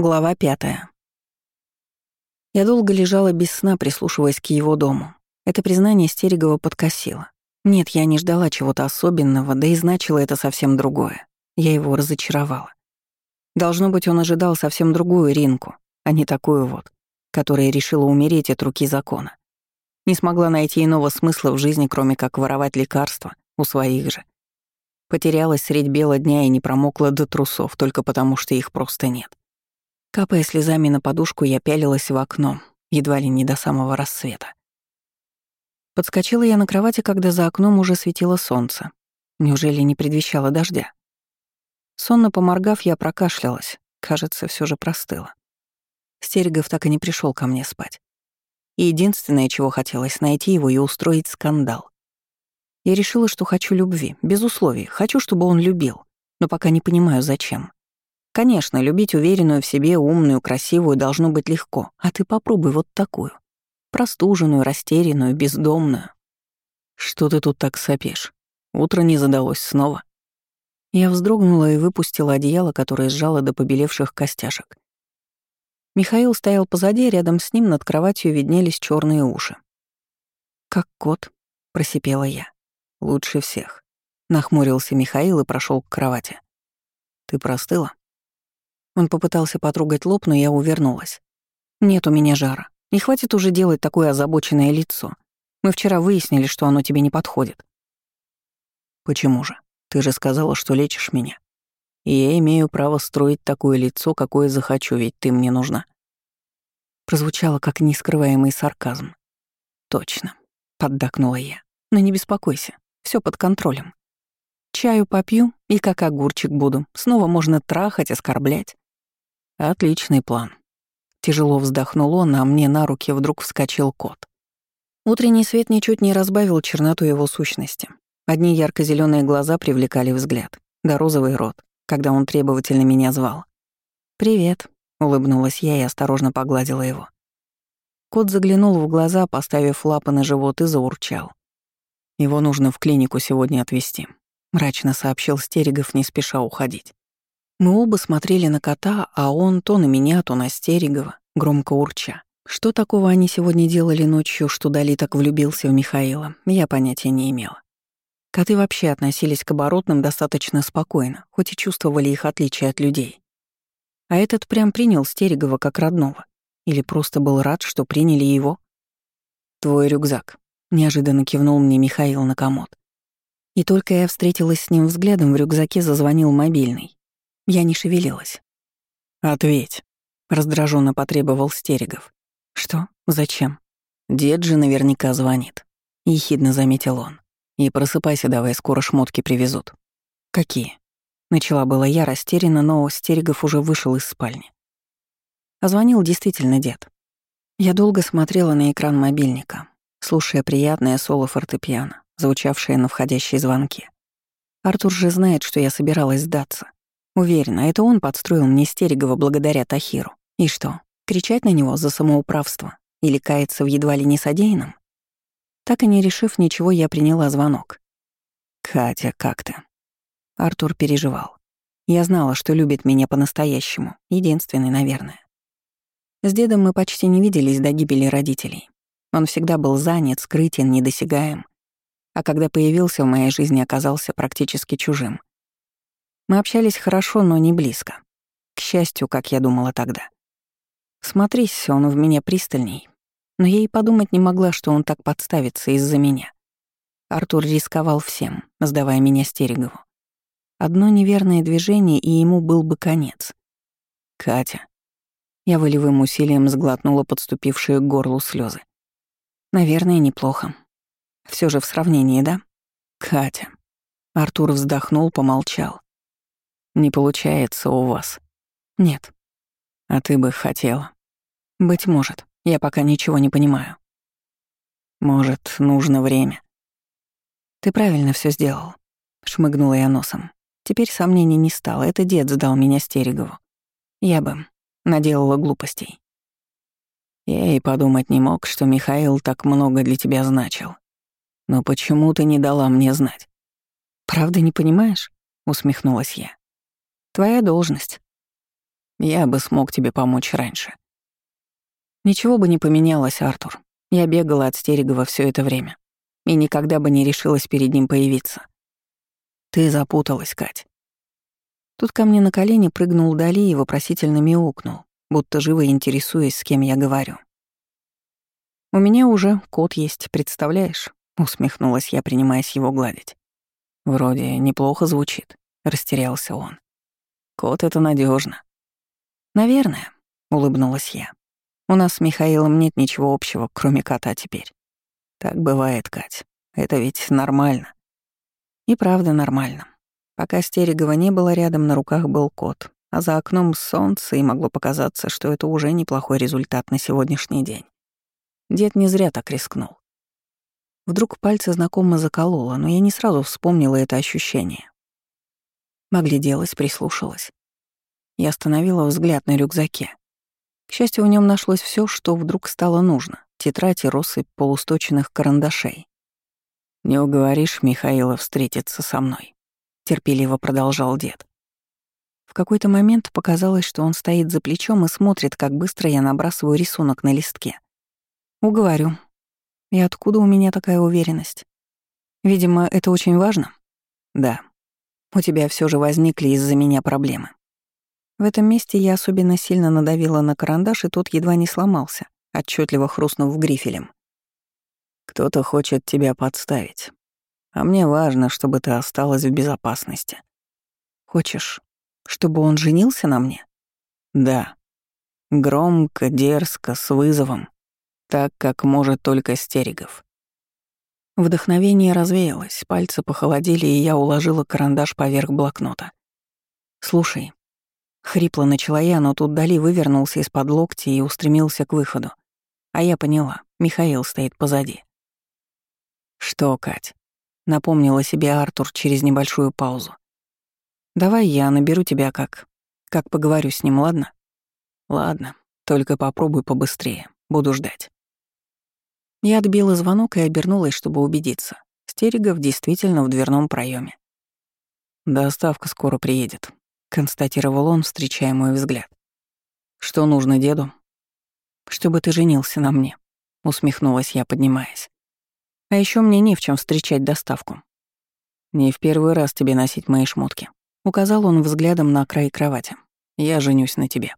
Глава пятая. Я долго лежала без сна, прислушиваясь к его дому. Это признание Стерегова подкосило. Нет, я не ждала чего-то особенного, да и значило это совсем другое. Я его разочаровала. Должно быть, он ожидал совсем другую Ринку, а не такую вот, которая решила умереть от руки закона. Не смогла найти иного смысла в жизни, кроме как воровать лекарства у своих же. Потерялась средь бела дня и не промокла до трусов, только потому что их просто нет. Капая слезами на подушку, я пялилась в окно, едва ли не до самого рассвета. Подскочила я на кровати, когда за окном уже светило солнце. Неужели не предвещало дождя? Сонно поморгав, я прокашлялась. Кажется, все же простыла. Стерегов так и не пришел ко мне спать. И единственное, чего хотелось, найти его и устроить скандал. Я решила, что хочу любви, без условий. Хочу, чтобы он любил, но пока не понимаю, зачем. Конечно, любить уверенную в себе, умную, красивую должно быть легко, а ты попробуй вот такую. Простуженную, растерянную, бездомную. Что ты тут так сопишь? Утро не задалось снова. Я вздрогнула и выпустила одеяло, которое сжало до побелевших костяшек. Михаил стоял позади, рядом с ним над кроватью виднелись черные уши. «Как кот», — просипела я. «Лучше всех», — нахмурился Михаил и прошел к кровати. «Ты простыла?» Он попытался потрогать лоб, но я увернулась. «Нет у меня жара. Не хватит уже делать такое озабоченное лицо. Мы вчера выяснили, что оно тебе не подходит». «Почему же? Ты же сказала, что лечишь меня. И я имею право строить такое лицо, какое захочу, ведь ты мне нужна». Прозвучало как нескрываемый сарказм. «Точно», — поддакнула я. «Но не беспокойся, все под контролем. Чаю попью и как огурчик буду. Снова можно трахать, оскорблять. Отличный план. Тяжело вздохнул он, а мне на руки вдруг вскочил кот. Утренний свет ничуть не разбавил черноту его сущности. Одни ярко зеленые глаза привлекали взгляд, да розовый рот, когда он требовательно меня звал. «Привет», — улыбнулась я и осторожно погладила его. Кот заглянул в глаза, поставив лапы на живот и заурчал. «Его нужно в клинику сегодня отвезти», — мрачно сообщил Стерегов, не спеша уходить. Мы оба смотрели на кота, а он то на меня, то на Стерегова, громко урча. Что такого они сегодня делали ночью, что Дали так влюбился в Михаила, я понятия не имела. Коты вообще относились к оборотным достаточно спокойно, хоть и чувствовали их отличие от людей. А этот прям принял Стерегова как родного. Или просто был рад, что приняли его. «Твой рюкзак», — неожиданно кивнул мне Михаил на комод. И только я встретилась с ним взглядом, в рюкзаке зазвонил мобильный. Я не шевелилась. «Ответь», — раздраженно потребовал Стерегов. «Что? Зачем?» «Дед же наверняка звонит», — ехидно заметил он. «И просыпайся давай, скоро шмотки привезут». «Какие?» Начала была я растеряна, но Стерегов уже вышел из спальни. А звонил действительно дед. Я долго смотрела на экран мобильника, слушая приятное соло фортепиано, звучавшее на входящие звонки. Артур же знает, что я собиралась сдаться. Уверена, это он подстроил мне Стерегова благодаря Тахиру. И что, кричать на него за самоуправство или каяться в едва ли не содеянном? Так и не решив ничего, я приняла звонок. «Катя, как ты?» Артур переживал. Я знала, что любит меня по-настоящему, единственный, наверное. С дедом мы почти не виделись до гибели родителей. Он всегда был занят, скрытен, недосягаем. А когда появился в моей жизни, оказался практически чужим. Мы общались хорошо, но не близко. К счастью, как я думала тогда. Смотрись, он в меня пристальней. Но я и подумать не могла, что он так подставится из-за меня. Артур рисковал всем, сдавая меня Стерегову. Одно неверное движение, и ему был бы конец. «Катя». Я волевым усилием сглотнула подступившие к горлу слезы. Наверное, неплохо. Все же в сравнении, да? Катя. Артур вздохнул, помолчал. Не получается у вас. Нет. А ты бы хотела. Быть может. Я пока ничего не понимаю. Может, нужно время. Ты правильно все сделал. Шмыгнула я носом. Теперь сомнений не стало. Это дед сдал меня Стерегову. Я бы наделала глупостей. Я и подумать не мог, что Михаил так много для тебя значил. Но почему ты не дала мне знать? Правда не понимаешь? Усмехнулась я. Твоя должность. Я бы смог тебе помочь раньше. Ничего бы не поменялось, Артур. Я бегала от Стерегова все это время. И никогда бы не решилась перед ним появиться. Ты запуталась, Кать. Тут ко мне на колени прыгнул Дали и вопросительно мяукнул, будто живо интересуясь, с кем я говорю. «У меня уже кот есть, представляешь?» — усмехнулась я, принимаясь его гладить. «Вроде неплохо звучит», — растерялся он. «Кот — это надежно. «Наверное», — улыбнулась я. «У нас с Михаилом нет ничего общего, кроме кота теперь. Так бывает, Кать. Это ведь нормально». И правда нормально. Пока Стерегова не было, рядом на руках был кот, а за окном солнце, и могло показаться, что это уже неплохой результат на сегодняшний день. Дед не зря так рискнул. Вдруг пальцы знакомо закололо, но я не сразу вспомнила это ощущение. Огляделась, прислушалась. Я остановила взгляд на рюкзаке. К счастью, в нем нашлось все, что вдруг стало нужно. Тетрадь и россыпь полусточенных карандашей. «Не уговоришь Михаила встретиться со мной», — терпеливо продолжал дед. В какой-то момент показалось, что он стоит за плечом и смотрит, как быстро я набрасываю рисунок на листке. «Уговорю. И откуда у меня такая уверенность? Видимо, это очень важно?» «Да. У тебя все же возникли из-за меня проблемы. В этом месте я особенно сильно надавила на карандаш, и тот едва не сломался, отчетливо хрустнув грифелем. «Кто-то хочет тебя подставить. А мне важно, чтобы ты осталась в безопасности. Хочешь, чтобы он женился на мне?» «Да. Громко, дерзко, с вызовом. Так, как может только Стерегов». Вдохновение развеялось, пальцы похолодели, и я уложила карандаш поверх блокнота. «Слушай, Хрипло начала я, но тут Дали вывернулся из-под локти и устремился к выходу. А я поняла, Михаил стоит позади. «Что, Кать?» — напомнила себе Артур через небольшую паузу. «Давай я наберу тебя как... как поговорю с ним, ладно?» «Ладно, только попробуй побыстрее, буду ждать». Я отбила звонок и обернулась, чтобы убедиться. Стерегов действительно в дверном проеме. «Доставка скоро приедет», констатировал он, встречая мой взгляд. Что нужно деду? Чтобы ты женился на мне, усмехнулась я, поднимаясь. А еще мне не в чем встречать доставку. Не в первый раз тебе носить мои шмотки. Указал он взглядом на край кровати. Я женюсь на тебе.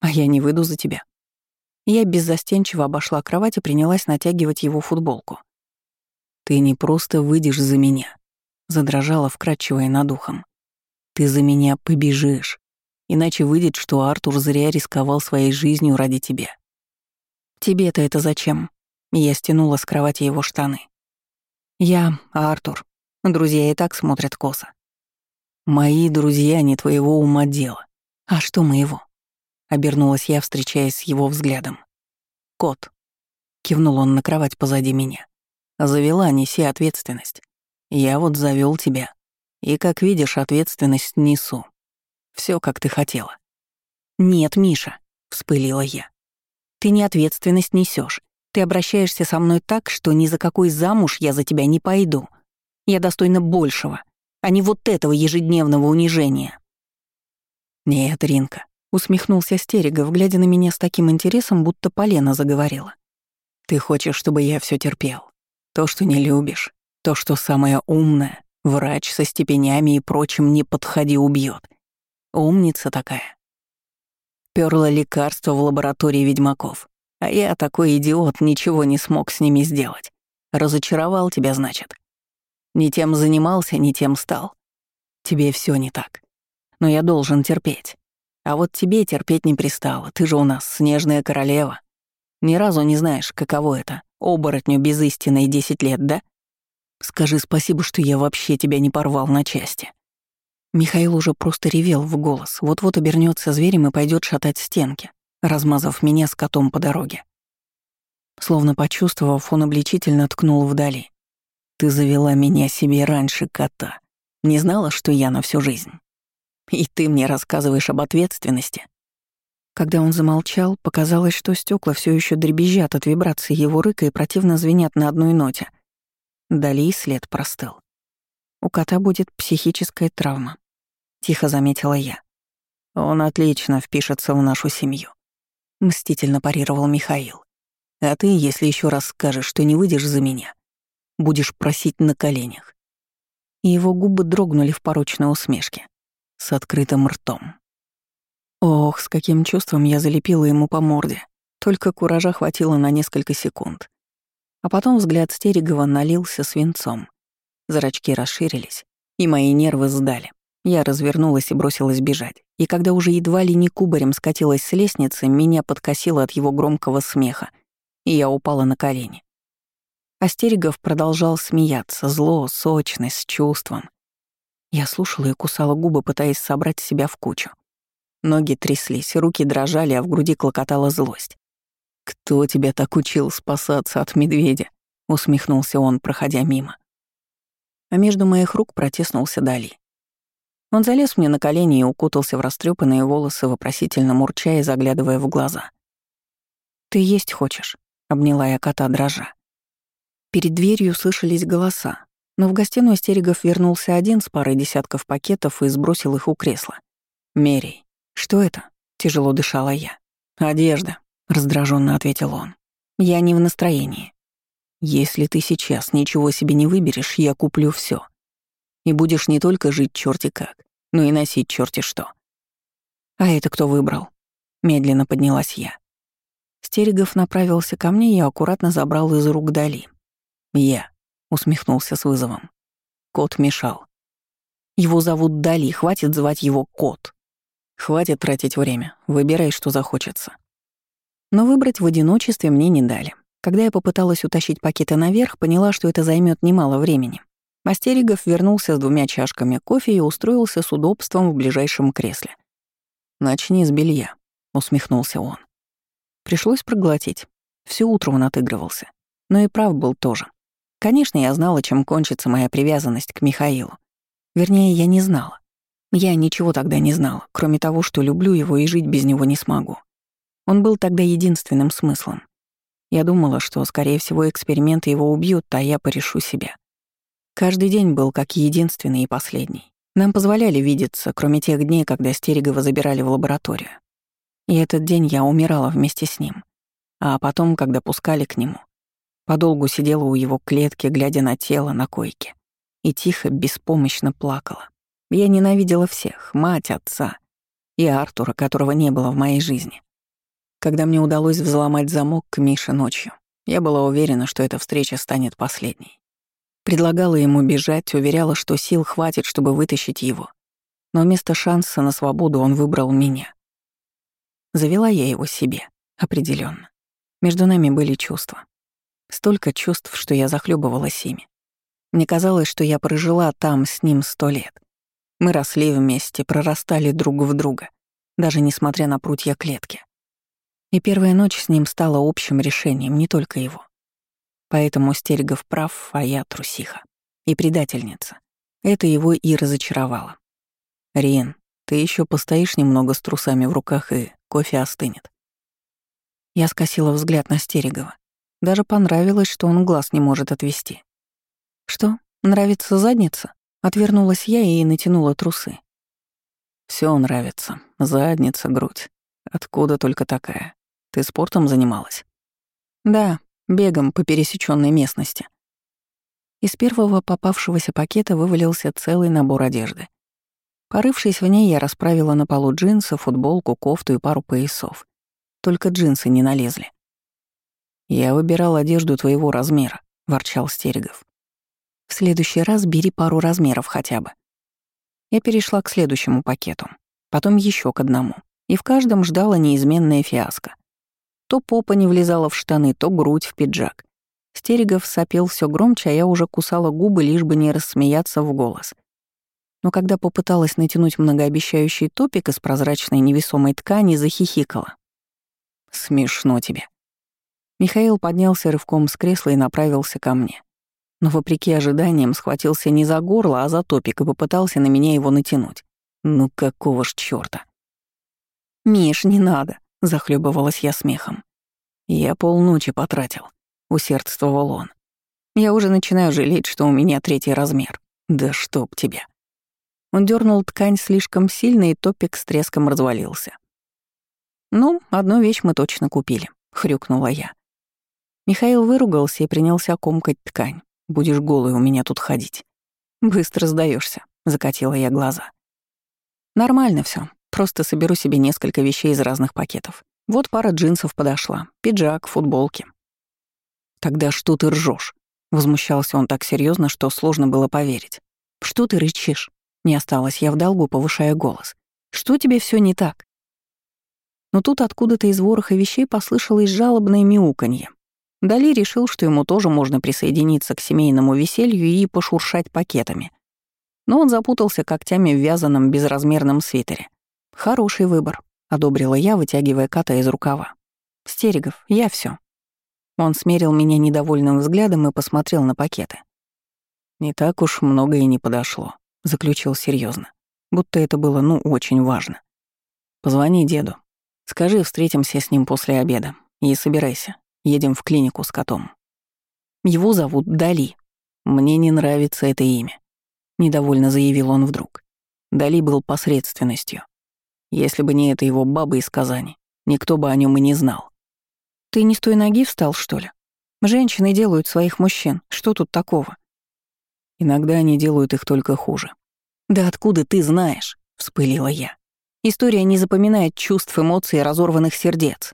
А я не выйду за тебя. Я беззастенчиво обошла кровать и принялась натягивать его футболку. «Ты не просто выйдешь за меня», — задрожала вкрадчивая над ухом. Ты за меня побежишь, иначе выйдет, что Артур зря рисковал своей жизнью ради тебя. Тебе-то это зачем? Я стянула с кровати его штаны. Я, Артур. Друзья и так смотрят косо. Мои друзья не твоего ума дело. А что моего? Обернулась я, встречаясь с его взглядом. Кот. Кивнул он на кровать позади меня. Завела, неси ответственность. Я вот завел тебя. И, как видишь, ответственность несу. Все, как ты хотела. Нет, Миша, вспылила я. Ты не ответственность несешь. Ты обращаешься со мной так, что ни за какой замуж я за тебя не пойду. Я достойна большего, а не вот этого ежедневного унижения. Нет, Ринка, усмехнулся Стерегов, глядя на меня с таким интересом, будто полено заговорила. Ты хочешь, чтобы я все терпел. То, что не любишь, то, что самое умное, Врач со степенями и прочим не подходи убьет. Умница такая. Перла лекарство в лаборатории ведьмаков. А я, такой идиот, ничего не смог с ними сделать. Разочаровал тебя, значит. Не тем занимался, не тем стал. Тебе все не так. Но я должен терпеть. А вот тебе терпеть не пристало. Ты же у нас снежная королева. Ни разу не знаешь, каково это — оборотню без истины десять лет, да? Скажи спасибо, что я вообще тебя не порвал на части». Михаил уже просто ревел в голос, вот-вот обернется зверем и пойдет шатать стенки, размазав меня с котом по дороге. Словно почувствовав, он обличительно ткнул вдали. «Ты завела меня себе раньше кота. Не знала, что я на всю жизнь. И ты мне рассказываешь об ответственности». Когда он замолчал, показалось, что стекла все еще дребезжат от вибрации его рыка и противно звенят на одной ноте — Дали след простыл. У кота будет психическая травма, тихо заметила я. Он отлично впишется в нашу семью», — мстительно парировал Михаил. «А ты, если еще раз скажешь, что не выйдешь за меня, будешь просить на коленях». И его губы дрогнули в порочной усмешке, с открытым ртом. Ох, с каким чувством я залепила ему по морде. Только куража хватило на несколько секунд. А потом взгляд Стерегова налился свинцом. Зрачки расширились, и мои нервы сдали. Я развернулась и бросилась бежать. И когда уже едва ли не кубарем скатилась с лестницы, меня подкосило от его громкого смеха, и я упала на колени. Астерегов продолжал смеяться, зло, сочно, с чувством. Я слушала и кусала губы, пытаясь собрать себя в кучу. Ноги тряслись, руки дрожали, а в груди клокотала злость. «Кто тебя так учил спасаться от медведя?» — усмехнулся он, проходя мимо. А между моих рук протеснулся Дали. Он залез мне на колени и укутался в растрепанные волосы, вопросительно мурча и заглядывая в глаза. «Ты есть хочешь?» — обняла я кота дрожа. Перед дверью слышались голоса, но в гостиную Стерегов вернулся один с парой десятков пакетов и сбросил их у кресла. «Мерей, что это?» — тяжело дышала я. «Одежда», — раздраженно ответил он. «Я не в настроении. Если ты сейчас ничего себе не выберешь, я куплю все. И будешь не только жить черти как, но и носить черти что». «А это кто выбрал?» — медленно поднялась я. Стерегов направился ко мне и аккуратно забрал из рук Дали. «Я», — усмехнулся с вызовом. Кот мешал. «Его зовут Дали, хватит звать его Кот». «Хватит тратить время, выбирай, что захочется». Но выбрать в одиночестве мне не дали. Когда я попыталась утащить пакеты наверх, поняла, что это займет немало времени. Мастеригов вернулся с двумя чашками кофе и устроился с удобством в ближайшем кресле. «Начни с белья», — усмехнулся он. Пришлось проглотить. Все утро он отыгрывался. Но и прав был тоже. Конечно, я знала, чем кончится моя привязанность к Михаилу. Вернее, я не знала. Я ничего тогда не знала, кроме того, что люблю его и жить без него не смогу. Он был тогда единственным смыслом. Я думала, что, скорее всего, эксперименты его убьют, а я порешу себя. Каждый день был как единственный и последний. Нам позволяли видеться, кроме тех дней, когда Стерегова забирали в лабораторию. И этот день я умирала вместе с ним. А потом, когда пускали к нему, Подолгу сидела у его клетки, глядя на тело на койке. И тихо, беспомощно плакала. Я ненавидела всех — мать, отца и Артура, которого не было в моей жизни. Когда мне удалось взломать замок к Мише ночью, я была уверена, что эта встреча станет последней. Предлагала ему бежать, уверяла, что сил хватит, чтобы вытащить его. Но вместо шанса на свободу он выбрал меня. Завела я его себе, определенно. Между нами были чувства. Столько чувств, что я захлебывалась ими. Мне казалось, что я прожила там с ним сто лет. Мы росли вместе, прорастали друг в друга, даже несмотря на прутья клетки. И первая ночь с ним стала общим решением, не только его. Поэтому Стерегов прав, а я трусиха. И предательница. Это его и разочаровало. «Риен, ты еще постоишь немного с трусами в руках, и кофе остынет». Я скосила взгляд на Стерегова. Даже понравилось, что он глаз не может отвести. «Что, нравится задница?» Отвернулась я и натянула трусы. Все нравится. Задница, грудь. Откуда только такая? Ты спортом занималась?» «Да, бегом по пересеченной местности». Из первого попавшегося пакета вывалился целый набор одежды. Порывшись в ней, я расправила на полу джинсы, футболку, кофту и пару поясов. Только джинсы не налезли. «Я выбирал одежду твоего размера», — ворчал Стерегов. «В следующий раз бери пару размеров хотя бы». Я перешла к следующему пакету, потом еще к одному, и в каждом ждала неизменная фиаско. То попа не влезала в штаны, то грудь в пиджак. Стерегов сопел все громче, а я уже кусала губы, лишь бы не рассмеяться в голос. Но когда попыталась натянуть многообещающий топик из прозрачной невесомой ткани, захихикала. «Смешно тебе», Михаил поднялся рывком с кресла и направился ко мне. Но, вопреки ожиданиям, схватился не за горло, а за топик и попытался на меня его натянуть. Ну какого ж чёрта? «Миш, не надо», — захлебывалась я смехом. «Я полночи потратил», — усердствовал он. «Я уже начинаю жалеть, что у меня третий размер. Да чтоб тебя». Он дернул ткань слишком сильно, и топик с треском развалился. «Ну, одну вещь мы точно купили», — хрюкнула я. Михаил выругался и принялся комкать ткань. «Будешь голый у меня тут ходить». «Быстро сдаешься, закатила я глаза. «Нормально все. Просто соберу себе несколько вещей из разных пакетов. Вот пара джинсов подошла, пиджак, футболки». «Тогда что ты ржешь? Возмущался он так серьезно, что сложно было поверить. «Что ты рычишь?» Не осталась я в долгу, повышая голос. «Что тебе все не так?» Но тут откуда-то из вороха вещей послышалось жалобное мяуканье. Дали решил, что ему тоже можно присоединиться к семейному веселью и пошуршать пакетами. Но он запутался когтями в вязаном безразмерном свитере. «Хороший выбор», — одобрила я, вытягивая кота из рукава. «Стерегов, я все. Он смерил меня недовольным взглядом и посмотрел на пакеты. «Не так уж много и не подошло», — заключил серьезно, будто это было, ну, очень важно. «Позвони деду. Скажи, встретимся с ним после обеда. И собирайся. Едем в клинику с котом. Его зовут Дали. Мне не нравится это имя. Недовольно заявил он вдруг. Дали был посредственностью. Если бы не это его баба из Казани, никто бы о нем и не знал. Ты не с той ноги встал, что ли? Женщины делают своих мужчин. Что тут такого? Иногда они делают их только хуже. Да откуда ты знаешь? Вспылила я. История не запоминает чувств, эмоций и разорванных сердец.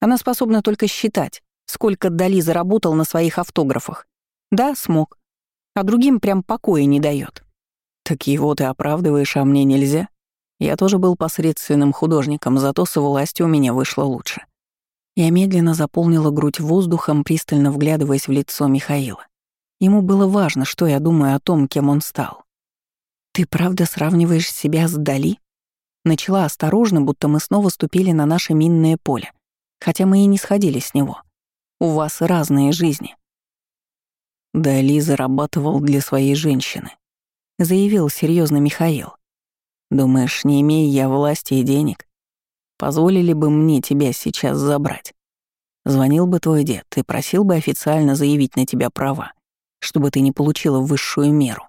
Она способна только считать, сколько Дали заработал на своих автографах. Да, смог. А другим прям покоя не дает. Так его ты оправдываешь, а мне нельзя? Я тоже был посредственным художником, зато с властью у меня вышло лучше. Я медленно заполнила грудь воздухом, пристально вглядываясь в лицо Михаила. Ему было важно, что я думаю о том, кем он стал. «Ты правда сравниваешь себя с Дали?» Начала осторожно, будто мы снова ступили на наше минное поле хотя мы и не сходили с него. У вас разные жизни». Дали зарабатывал для своей женщины, заявил серьезно Михаил. Думаешь, не имея я власти и денег, позволили бы мне тебя сейчас забрать? Звонил бы твой дед и просил бы официально заявить на тебя права, чтобы ты не получила высшую меру.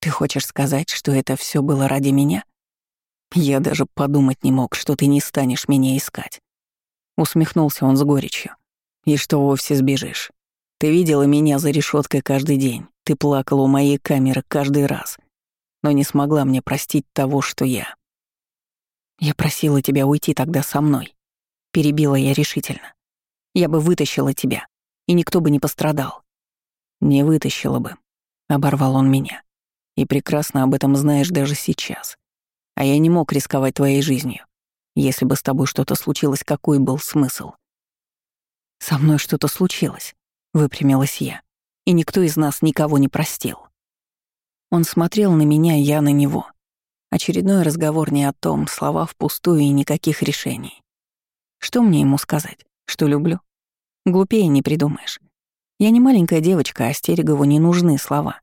Ты хочешь сказать, что это все было ради меня? Я даже подумать не мог, что ты не станешь меня искать. Усмехнулся он с горечью. И что вовсе сбежишь? Ты видела меня за решеткой каждый день. Ты плакала у моей камеры каждый раз. Но не смогла мне простить того, что я. Я просила тебя уйти тогда со мной. Перебила я решительно. Я бы вытащила тебя, и никто бы не пострадал. Не вытащила бы. Оборвал он меня. И прекрасно об этом знаешь даже сейчас. А я не мог рисковать твоей жизнью. Если бы с тобой что-то случилось, какой был смысл? Со мной что-то случилось, выпрямилась я, и никто из нас никого не простил. Он смотрел на меня, я на него. Очередной разговор не о том, слова впустую и никаких решений. Что мне ему сказать? Что люблю? Глупее не придумаешь. Я не маленькая девочка, а Стерегову не нужны слова.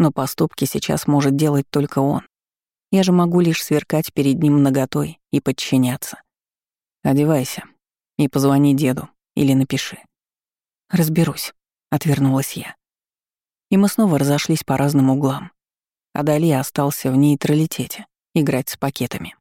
Но поступки сейчас может делать только он. Я же могу лишь сверкать перед ним наготой и подчиняться. Одевайся и позвони деду или напиши. Разберусь, отвернулась я. И мы снова разошлись по разным углам. А Дали остался в нейтралитете, играть с пакетами.